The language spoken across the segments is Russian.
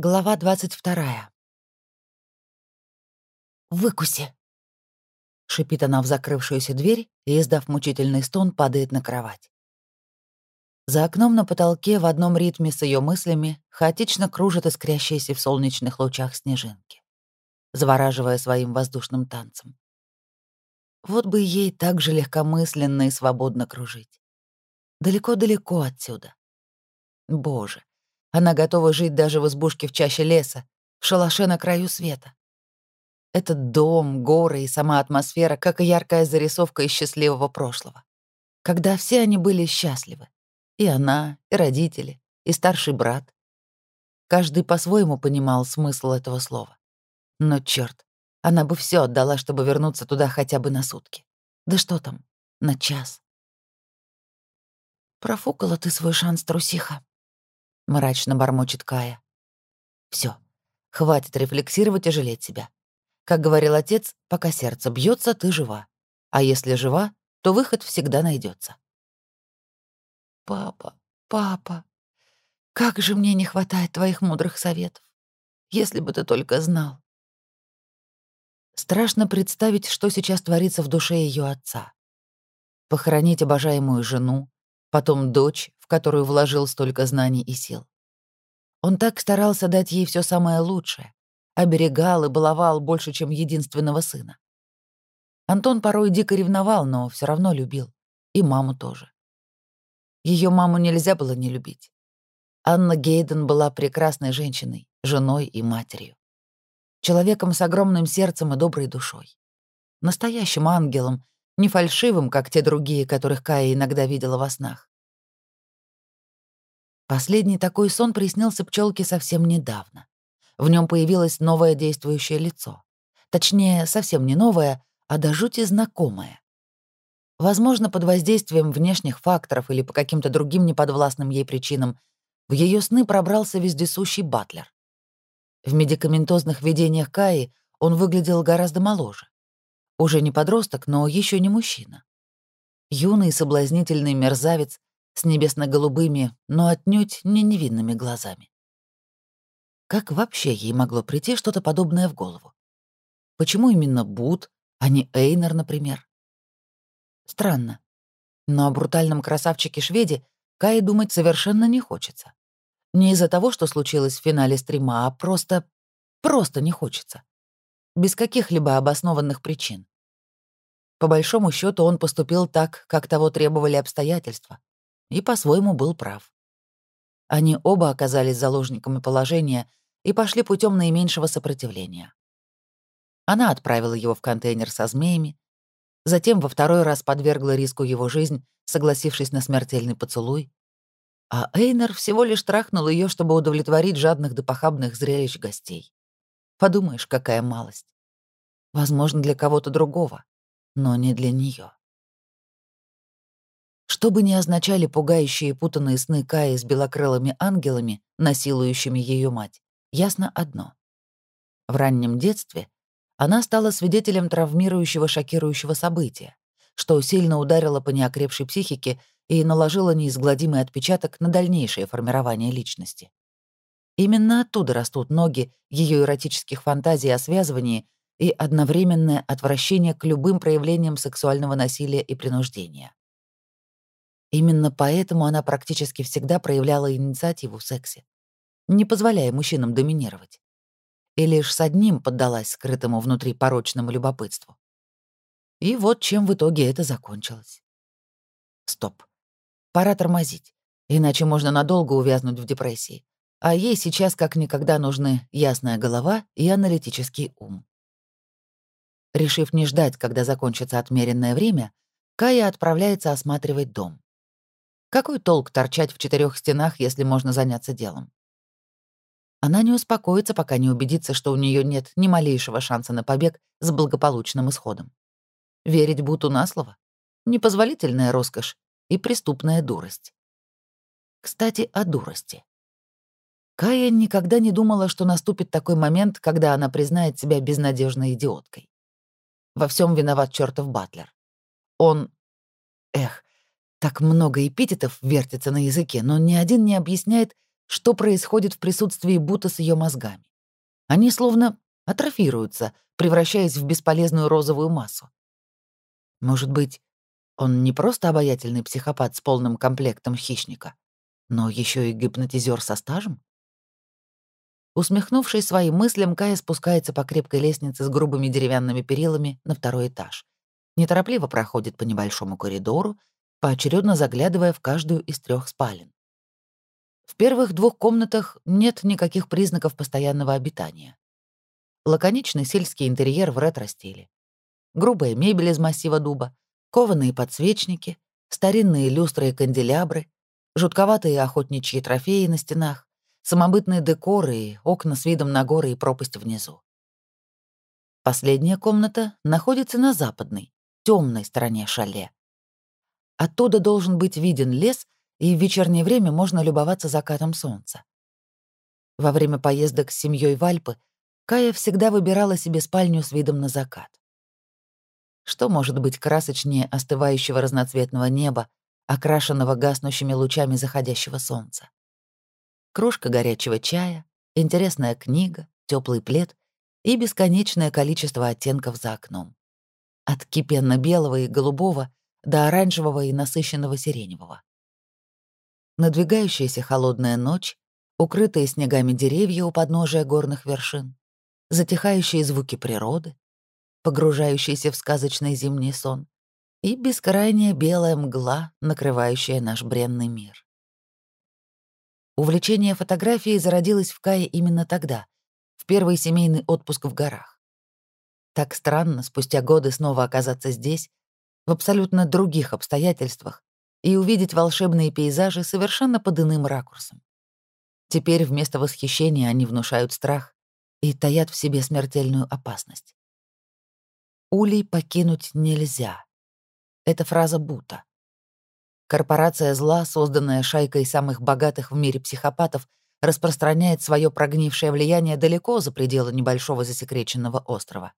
Глава 22. «Выкуси!» — шипит она в закрывшуюся дверь и, издав мучительный стон, падает на кровать. За окном на потолке в одном ритме с ее мыслями хаотично кружат искрящиеся в солнечных лучах снежинки, завораживая своим воздушным танцем. Вот бы ей так же легкомысленно и свободно кружить. Далеко-далеко отсюда. Боже, она готова жить даже в избушке в чаще леса, в шалаше на краю света. Этот дом, горы и сама атмосфера, как и яркая зарисовка из счастливого прошлого. Когда все они были счастливы. И она, и родители, и старший брат. Каждый по-своему понимал смысл этого слова. Но черт, она бы все отдала, чтобы вернуться туда хотя бы на сутки. Да что там, на час. Профукала ты свой шанс, трусиха мрачно бормочет Кая. Все, хватит рефлексировать и жалеть себя. Как говорил отец, пока сердце бьется, ты жива. А если жива, то выход всегда найдется. Папа, папа, как же мне не хватает твоих мудрых советов. Если бы ты только знал. Страшно представить, что сейчас творится в душе ее отца. Похоронить обожаемую жену, потом дочь, которую вложил столько знаний и сил. Он так старался дать ей все самое лучшее, оберегал и баловал больше, чем единственного сына. Антон порой дико ревновал, но все равно любил. И маму тоже. Ее маму нельзя было не любить. Анна Гейден была прекрасной женщиной, женой и матерью. Человеком с огромным сердцем и доброй душой. Настоящим ангелом, не фальшивым, как те другие, которых Кая иногда видела во снах. Последний такой сон приснился пчелке совсем недавно. В нем появилось новое действующее лицо. Точнее, совсем не новое, а до жути знакомое. Возможно, под воздействием внешних факторов или по каким-то другим неподвластным ей причинам в ее сны пробрался вездесущий батлер. В медикаментозных видениях Каи он выглядел гораздо моложе. Уже не подросток, но еще не мужчина. Юный соблазнительный мерзавец с небесно-голубыми, но отнюдь не невинными глазами. Как вообще ей могло прийти что-то подобное в голову? Почему именно Бут, а не Эйнер, например? Странно. Но о брутальном красавчике-шведе Кае думать совершенно не хочется. Не из-за того, что случилось в финале стрима, а просто... просто не хочется без каких-либо обоснованных причин. По большому счету он поступил так, как того требовали обстоятельства, и по-своему был прав. Они оба оказались заложниками положения и пошли путем наименьшего сопротивления. Она отправила его в контейнер со змеями, затем во второй раз подвергла риску его жизнь, согласившись на смертельный поцелуй, а Эйнер всего лишь трахнул ее, чтобы удовлетворить жадных до похабных зрелищ гостей. Подумаешь, какая малость. Возможно, для кого-то другого, но не для нее. Что бы ни означали пугающие путанные сны Каи с белокрылыми ангелами, насилующими ее мать, ясно одно. В раннем детстве она стала свидетелем травмирующего шокирующего события, что сильно ударило по неокрепшей психике и наложило неизгладимый отпечаток на дальнейшее формирование личности. Именно оттуда растут ноги ее эротических фантазий о связывании и одновременное отвращение к любым проявлениям сексуального насилия и принуждения. Именно поэтому она практически всегда проявляла инициативу в сексе, не позволяя мужчинам доминировать. И лишь с одним поддалась скрытому внутри порочному любопытству. И вот чем в итоге это закончилось. Стоп. Пора тормозить, иначе можно надолго увязнуть в депрессии а ей сейчас как никогда нужны ясная голова и аналитический ум. Решив не ждать, когда закончится отмеренное время, Кая отправляется осматривать дом. Какой толк торчать в четырех стенах, если можно заняться делом? Она не успокоится, пока не убедится, что у нее нет ни малейшего шанса на побег с благополучным исходом. Верить Буту на слово — непозволительная роскошь и преступная дурость. Кстати, о дурости. Кая никогда не думала, что наступит такой момент, когда она признает себя безнадежной идиоткой. Во всем виноват чертов Батлер. Он... Эх, так много эпитетов вертится на языке, но ни один не объясняет, что происходит в присутствии Бута с ее мозгами. Они словно атрофируются, превращаясь в бесполезную розовую массу. Может быть, он не просто обаятельный психопат с полным комплектом хищника, но еще и гипнотизер со стажем? Усмехнувшись своим мыслям, Кая спускается по крепкой лестнице с грубыми деревянными перилами на второй этаж. Неторопливо проходит по небольшому коридору, поочередно заглядывая в каждую из трех спален. В первых двух комнатах нет никаких признаков постоянного обитания. Лаконичный сельский интерьер в ретро-стиле. Грубая мебель из массива дуба, кованые подсвечники, старинные люстры и канделябры, жутковатые охотничьи трофеи на стенах, самобытные декоры и окна с видом на горы и пропасть внизу. Последняя комната находится на западной, темной стороне шале. Оттуда должен быть виден лес, и в вечернее время можно любоваться закатом солнца. Во время поездок с семьей в Альпы Кая всегда выбирала себе спальню с видом на закат. Что может быть красочнее остывающего разноцветного неба, окрашенного гаснущими лучами заходящего солнца? кружка горячего чая, интересная книга, теплый плед и бесконечное количество оттенков за окном. От кипенно-белого и голубого до оранжевого и насыщенного сиреневого. Надвигающаяся холодная ночь, укрытые снегами деревья у подножия горных вершин, затихающие звуки природы, погружающиеся в сказочный зимний сон и бескрайняя белая мгла, накрывающая наш бренный мир. Увлечение фотографией зародилось в Кае именно тогда, в первый семейный отпуск в горах. Так странно спустя годы снова оказаться здесь, в абсолютно других обстоятельствах, и увидеть волшебные пейзажи совершенно под иным ракурсом. Теперь вместо восхищения они внушают страх и таят в себе смертельную опасность. «Улей покинуть нельзя». Это фраза Бута. Корпорация зла, созданная шайкой самых богатых в мире психопатов, распространяет свое прогнившее влияние далеко за пределы небольшого засекреченного острова.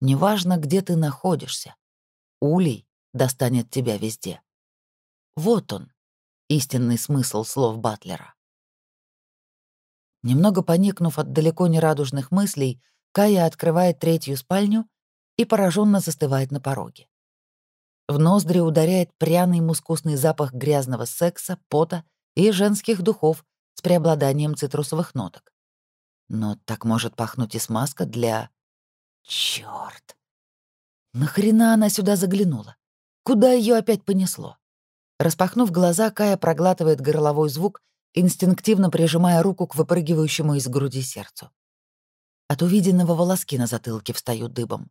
Неважно, где ты находишься, улей достанет тебя везде. Вот он, истинный смысл слов Батлера. Немного поникнув от далеко не радужных мыслей, Кая открывает третью спальню и пораженно застывает на пороге. В ноздри ударяет пряный мускусный запах грязного секса, пота и женских духов с преобладанием цитрусовых ноток. Но так может пахнуть и смазка для... Чёрт! Нахрена она сюда заглянула? Куда ее опять понесло? Распахнув глаза, Кая проглатывает горловой звук, инстинктивно прижимая руку к выпрыгивающему из груди сердцу. От увиденного волоски на затылке встают дыбом.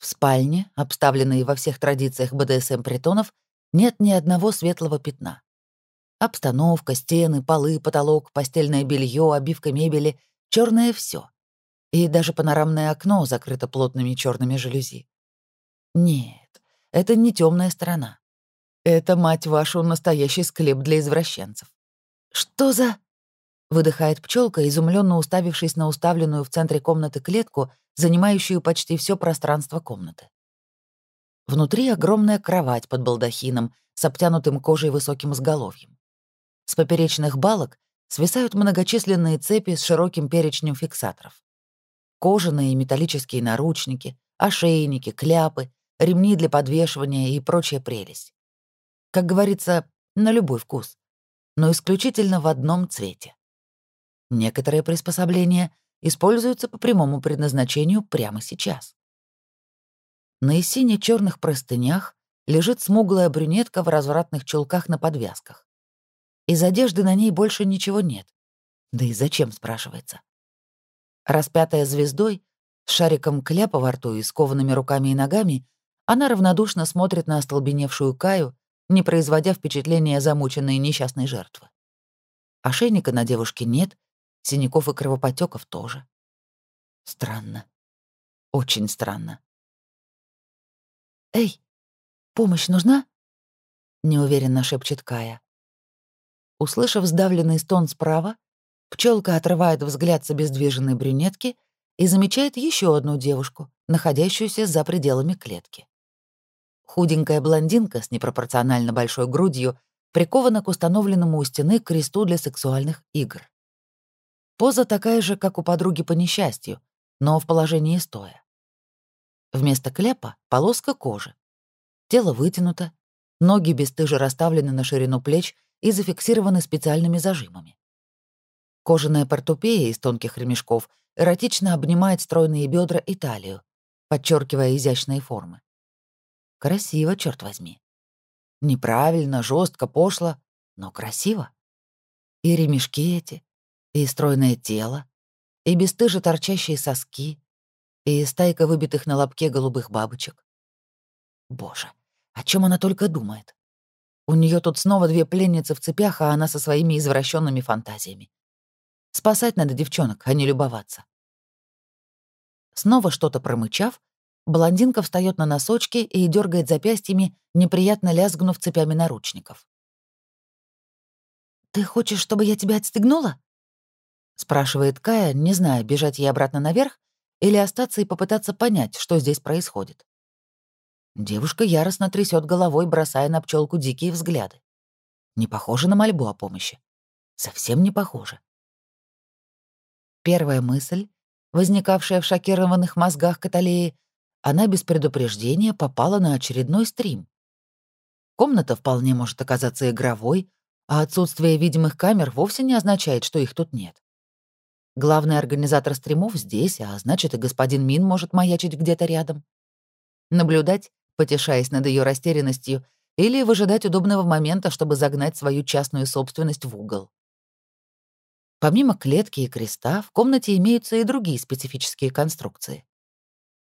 В спальне, обставленной во всех традициях БДСМ-притонов, нет ни одного светлого пятна. Обстановка, стены, полы, потолок, постельное белье, обивка мебели — черное все. И даже панорамное окно закрыто плотными черными жалюзи. Нет, это не темная сторона. Это, мать вашу, настоящий склеп для извращенцев. Что за... Выдыхает пчелка, изумленно уставившись на уставленную в центре комнаты клетку, занимающую почти все пространство комнаты. Внутри огромная кровать под балдахином с обтянутым кожей высоким изголовьем. С поперечных балок свисают многочисленные цепи с широким перечнем фиксаторов. Кожаные и металлические наручники, ошейники, кляпы, ремни для подвешивания и прочая прелесть. Как говорится, на любой вкус, но исключительно в одном цвете. Некоторые приспособления используются по прямому предназначению прямо сейчас. На сине черных простынях лежит смуглая брюнетка в развратных чулках на подвязках. Из одежды на ней больше ничего нет. Да и зачем, спрашивается. Распятая звездой, с шариком кляпа во рту и скованными руками и ногами, она равнодушно смотрит на остолбеневшую Каю, не производя впечатления замученной несчастной жертвы. Ошейника на девушке нет, Синяков и кровопотеков тоже. Странно. Очень странно. «Эй, помощь нужна?» — неуверенно шепчет Кая. Услышав сдавленный стон справа, пчелка отрывает взгляд с обездвиженной брюнетки и замечает еще одну девушку, находящуюся за пределами клетки. Худенькая блондинка с непропорционально большой грудью прикована к установленному у стены кресту для сексуальных игр. Поза такая же, как у подруги по несчастью, но в положении стоя. Вместо кляпа — полоска кожи. Тело вытянуто, ноги бесстыже расставлены на ширину плеч и зафиксированы специальными зажимами. Кожаная портупея из тонких ремешков эротично обнимает стройные бедра и талию, подчеркивая изящные формы. Красиво, черт возьми. Неправильно, жестко, пошло, но красиво. И ремешки эти, и стройное тело, и бесстыже торчащие соски, и стайка выбитых на лобке голубых бабочек. Боже, о чем она только думает? У нее тут снова две пленницы в цепях, а она со своими извращенными фантазиями. Спасать надо девчонок, а не любоваться. Снова что-то промычав, блондинка встает на носочки и дергает запястьями, неприятно лязгнув цепями наручников. «Ты хочешь, чтобы я тебя отстегнула?» — спрашивает Кая, не зная, бежать ей обратно наверх или остаться и попытаться понять, что здесь происходит. Девушка яростно трясет головой, бросая на пчелку дикие взгляды. Не похоже на мольбу о помощи. Совсем не похоже. Первая мысль, возникавшая в шокированных мозгах Каталеи, она без предупреждения попала на очередной стрим. Комната вполне может оказаться игровой, а отсутствие видимых камер вовсе не означает, что их тут нет. Главный организатор стримов здесь, а значит, и господин Мин может маячить где-то рядом. Наблюдать потешаясь над ее растерянностью, или выжидать удобного момента, чтобы загнать свою частную собственность в угол. Помимо клетки и креста, в комнате имеются и другие специфические конструкции.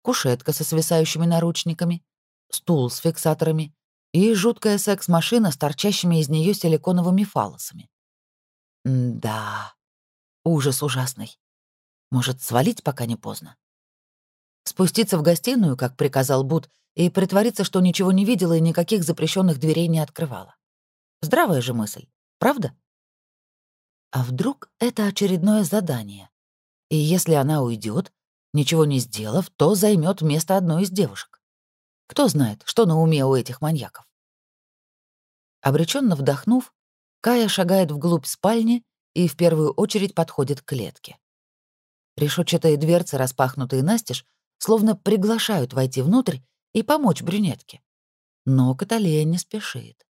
Кушетка со свисающими наручниками, стул с фиксаторами и жуткая секс-машина с торчащими из нее силиконовыми фалосами. М да, ужас ужасный. Может, свалить, пока не поздно? Спуститься в гостиную, как приказал Буд, и притвориться, что ничего не видела и никаких запрещенных дверей не открывала. Здравая же мысль, правда? А вдруг это очередное задание? И если она уйдет, ничего не сделав, то займет место одной из девушек. Кто знает, что на уме у этих маньяков? Обреченно вдохнув, Кая шагает вглубь спальни и в первую очередь подходит к клетке. Решетчатые дверцы, распахнутые настежь, словно приглашают войти внутрь и помочь брюнетке. Но Каталея не спешит.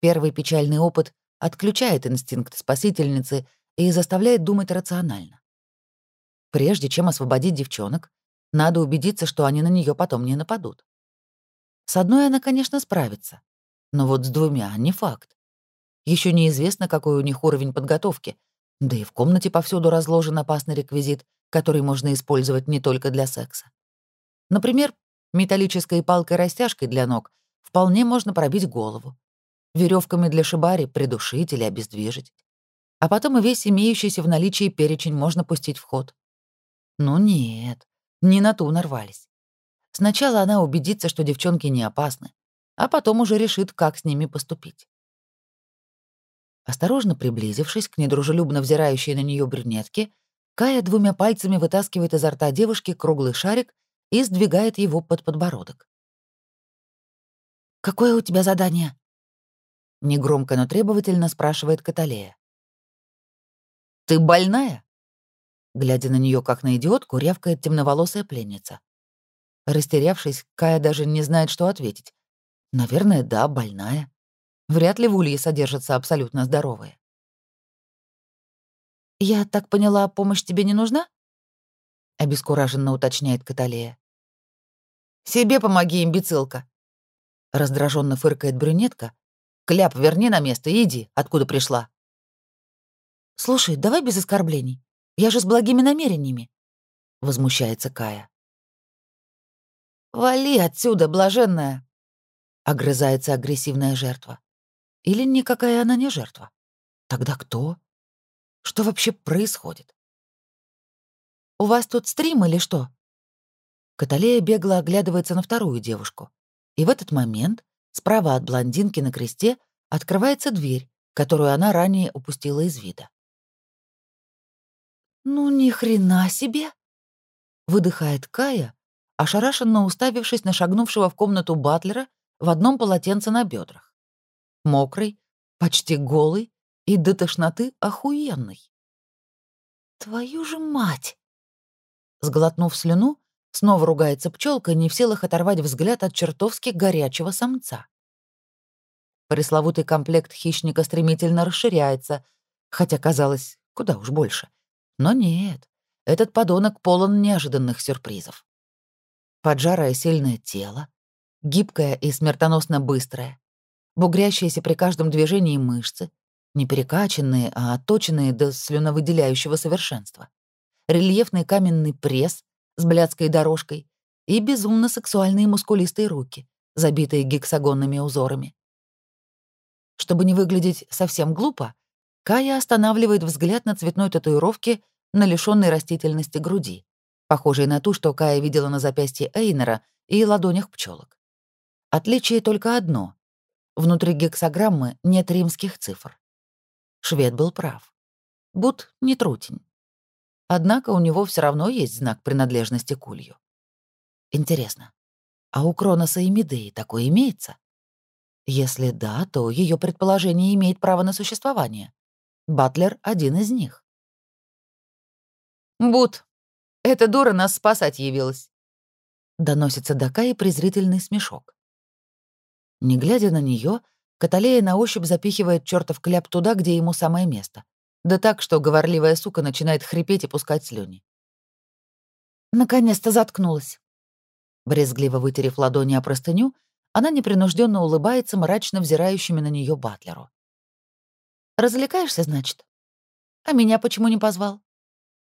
Первый печальный опыт отключает инстинкт спасительницы и заставляет думать рационально. Прежде чем освободить девчонок, надо убедиться, что они на нее потом не нападут. С одной она, конечно, справится, но вот с двумя — не факт. Еще неизвестно, какой у них уровень подготовки, да и в комнате повсюду разложен опасный реквизит, который можно использовать не только для секса. Например, Металлической палкой-растяжкой для ног вполне можно пробить голову. Веревками для шибари придушить или обездвижить. А потом и весь имеющийся в наличии перечень можно пустить в ход. Ну нет, не на ту нарвались. Сначала она убедится, что девчонки не опасны, а потом уже решит, как с ними поступить. Осторожно приблизившись к недружелюбно взирающей на нее брюнетке, Кая двумя пальцами вытаскивает изо рта девушки круглый шарик и сдвигает его под подбородок. «Какое у тебя задание?» Негромко, но требовательно спрашивает Каталея. «Ты больная?» Глядя на нее как на идиотку, рявкает темноволосая пленница. Растерявшись, Кая даже не знает, что ответить. Наверное, да, больная. Вряд ли в улье содержатся абсолютно здоровые. «Я так поняла, помощь тебе не нужна?» — обескураженно уточняет Каталея. «Себе помоги, имбецилка!» Раздраженно фыркает брюнетка. «Кляп верни на место и иди, откуда пришла». «Слушай, давай без оскорблений. Я же с благими намерениями», — возмущается Кая. «Вали отсюда, блаженная!» — огрызается агрессивная жертва. Или никакая она не жертва? Тогда кто? Что вообще происходит? «У вас тут стрим или что?» Каталея бегло оглядывается на вторую девушку. И в этот момент справа от блондинки на кресте открывается дверь, которую она ранее упустила из вида. «Ну ни хрена себе!» — выдыхает Кая, ошарашенно уставившись на шагнувшего в комнату Батлера в одном полотенце на бедрах. мокрый, почти голый и до тошноты охуенный. «Твою же мать!» Сглотнув слюну, снова ругается пчелка, не в силах оторвать взгляд от чертовски горячего самца. Пресловутый комплект хищника стремительно расширяется, хотя казалось, куда уж больше. Но нет, этот подонок полон неожиданных сюрпризов. Поджарое сильное тело, гибкое и смертоносно быстрое, бугрящиеся при каждом движении мышцы, не перекачанные, а отточенные до слюновыделяющего совершенства, рельефный каменный пресс с блядской дорожкой и безумно сексуальные мускулистые руки, забитые гексагонными узорами. Чтобы не выглядеть совсем глупо, Кая останавливает взгляд на цветной татуировке на лишённой растительности груди, похожей на ту, что Кая видела на запястье Эйнера и ладонях пчелок. Отличие только одно. Внутри гексограммы нет римских цифр. Швед был прав. Бут не трутень. Однако у него все равно есть знак принадлежности к улью. Интересно, а у Кроноса и Медеи такое имеется? Если да, то ее предположение имеет право на существование. Батлер — один из них. «Бут, эта дура нас спасать явилась», — доносится до Каи презрительный смешок. Не глядя на нее, Каталея на ощупь запихивает чертов кляп туда, где ему самое место. Да так, что говорливая сука начинает хрипеть и пускать слюни. Наконец-то заткнулась. Брезгливо вытерев ладони о простыню, она непринужденно улыбается мрачно взирающими на нее батлеру. «Развлекаешься, значит? А меня почему не позвал?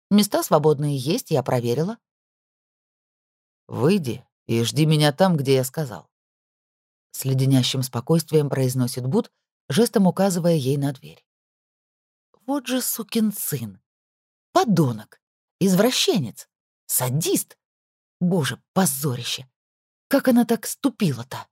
Места свободные есть, я проверила». «Выйди и жди меня там, где я сказал». С леденящим спокойствием произносит Буд, жестом указывая ей на дверь. Вот же сукин сын. Подонок. Извращенец. Садист. Боже, позорище. Как она так ступила-то?